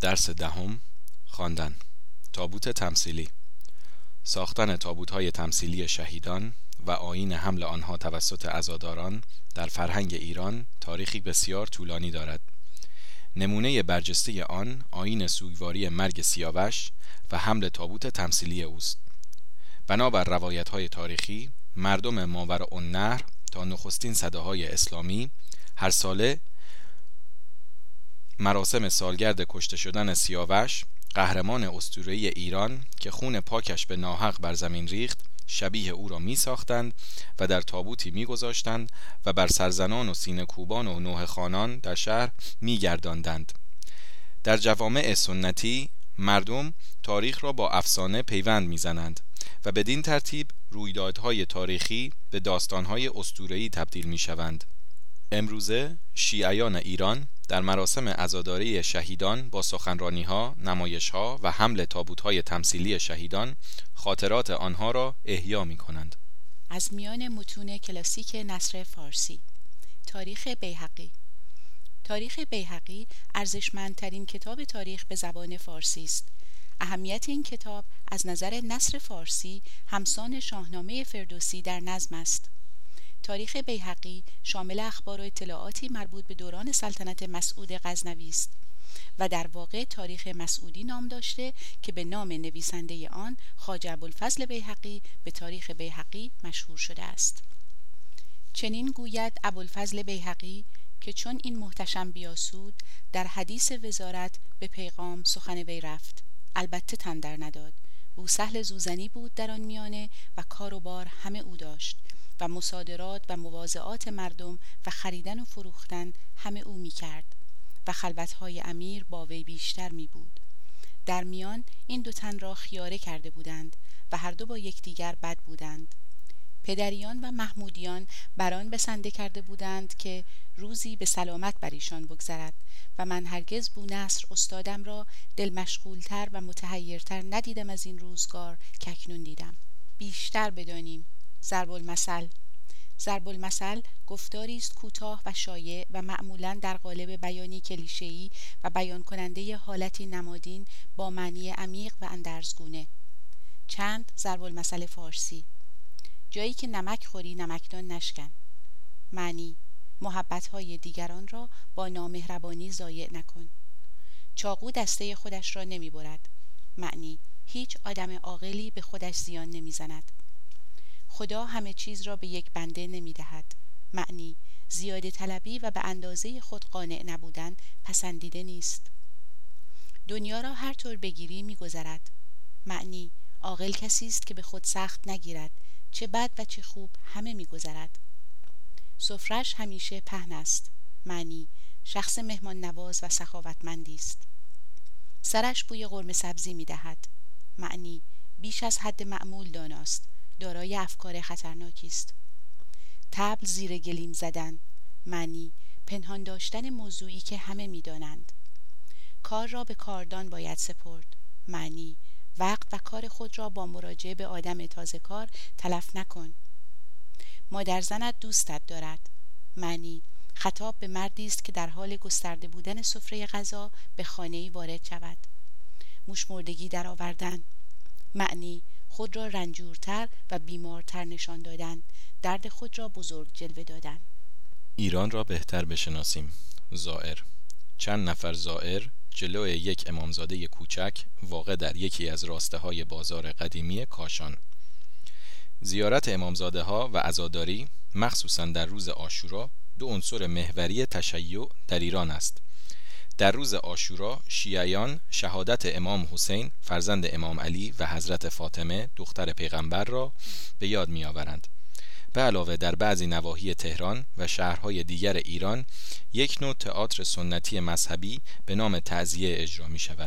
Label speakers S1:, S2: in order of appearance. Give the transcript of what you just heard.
S1: درس دهم خواندن. تابوت تمثیلی. ساختن تابوت های تمثیلی شهیدان و آین حمل آنها توسط عزاداران در فرهنگ ایران تاریخی بسیار طولانی دارد. نمونه برجسته آن آین سوگواری مرگ سیاوش و حمل تابوت تمثیلی اوست. بنابر روایت های تاریخی مردم ماور اون نهر تا نخستین صده های اسلامی هر ساله مراسم سالگرد کشته شدن سیاوش قهرمان اسطوره‌ای ایران که خون پاکش به ناحق بر زمین ریخت شبیه او را می ساختند و در تابوتی می گذاشتند و بر سرزنان و سینه کوبان و نوه خانان در شهر می گرداندند. در جوامع سنتی مردم تاریخ را با افسانه پیوند می‌زنند و بدین ترتیب رویدادهای تاریخی به داستانهای اسطوره‌ای تبدیل می شوند. امروزه شیعیان ایران در مراسم عزاداری شهیدان با سخنرانی ها، نمایش ها و حمل تابوت های تمثیلی شهیدان خاطرات آنها را احیا می کنند.
S2: از میان متون کلاسیک نصر فارسی تاریخ بیهقی تاریخ بیهقی ارزشمندترین کتاب تاریخ به زبان فارسی است. اهمیت این کتاب از نظر نصر فارسی همسان شاهنامه فردوسی در نظم است. تاریخ بیهقی شامل اخبار و اطلاعاتی مربوط به دوران سلطنت مسعود غزنوی است و در واقع تاریخ مسعودی نام داشته که به نام نویسنده آن خواجه ابوالفضل بیهقی به تاریخ بیهقی مشهور شده است. چنین گوید ابوالفضل بیهقی که چون این محتشم بیاسود در حدیث وزارت به پیغام سخن وی رفت. البته تندر نداد. بوسهل زوزنی بود در آن میانه و کار و بار همه او داشت. و مصادرات و مواضعات مردم و خریدن و فروختن همه او می کرد و خلوتهای امیر با وی بیشتر می بود در میان این دو تن را خیاره کرده بودند و هر دو با یکدیگر بد بودند. پدریان و محمودیان بران بسنده کرده بودند که روزی به سلامت بر ایشان بگذرد و من هرگز بونصر استادم را دل مشغولتر و متحیرتر ندیدم از این روزگار که اکنون دیدم. بیشتر بدانیم ضرب المثل ضرب المثل گفتاری است کوتاه و شایع و معمولا در قالب بیانی کلیشه‌ای و بیان کننده حالتی نمادین با معنی عمیق و اندرزگونه. چند؟ ضرب المثل فارسی. جایی که نمک خوری نمکدان نشکن. معنی محبتهای دیگران را با نامهربانی ضایع نکن. چاقو دسته خودش را نمی برد معنی هیچ آدم عاقلی به خودش زیان نمی‌زند. خدا همه چیز را به یک بنده نمی دهد. معنی زیاده طلبی و به اندازه خود قانع نبودن پسندیده نیست. دنیا را هر طور بگیری میگذرد. معنی عاقل کسی است که به خود سخت نگیرد. چه بد و چه خوب همه میگذرد. سفرش همیشه پهن است. معنی شخص مهمان نواز و سخاوتمندی است. سرش بوی قرمه سبزی می دهد معنی بیش از حد معمول داناست. دارای افکار خطرناکی است. تبل زیر گلیم زدن. معنی پنهان داشتن موضوعی که همه می‌دانند. کار را به کاردان باید سپرد. معنی وقت و کار خود را با مراجعه به آدم تازه کار تلف نکن. مادر زنت دوستت دارد. معنی خطاب به مردی است که در حال گسترده بودن سفره غذا به خانه وارد شود. موشمردگی در آوردن معنی خود را رنجورتر و بیمارتر نشان دادن درد خود را بزرگ جلوه دادن
S1: ایران را بهتر بشناسیم. زائر چند نفر زائر جلو یک امامزاده کوچک واقع در یکی از راسته های بازار قدیمی کاشان. زیارت امامزاده ها و عزاداری مخصوصا در روز آشورا دو عنصر محوری تشیع در ایران است. در روز آشورا شیعیان شهادت امام حسین فرزند امام علی و حضرت فاطمه دختر پیغمبر را به یاد می آورند. به علاوه در بعضی نواحی تهران و شهرهای دیگر ایران یک نوع تئاتر سنتی مذهبی به نام تعزیه اجرا می شود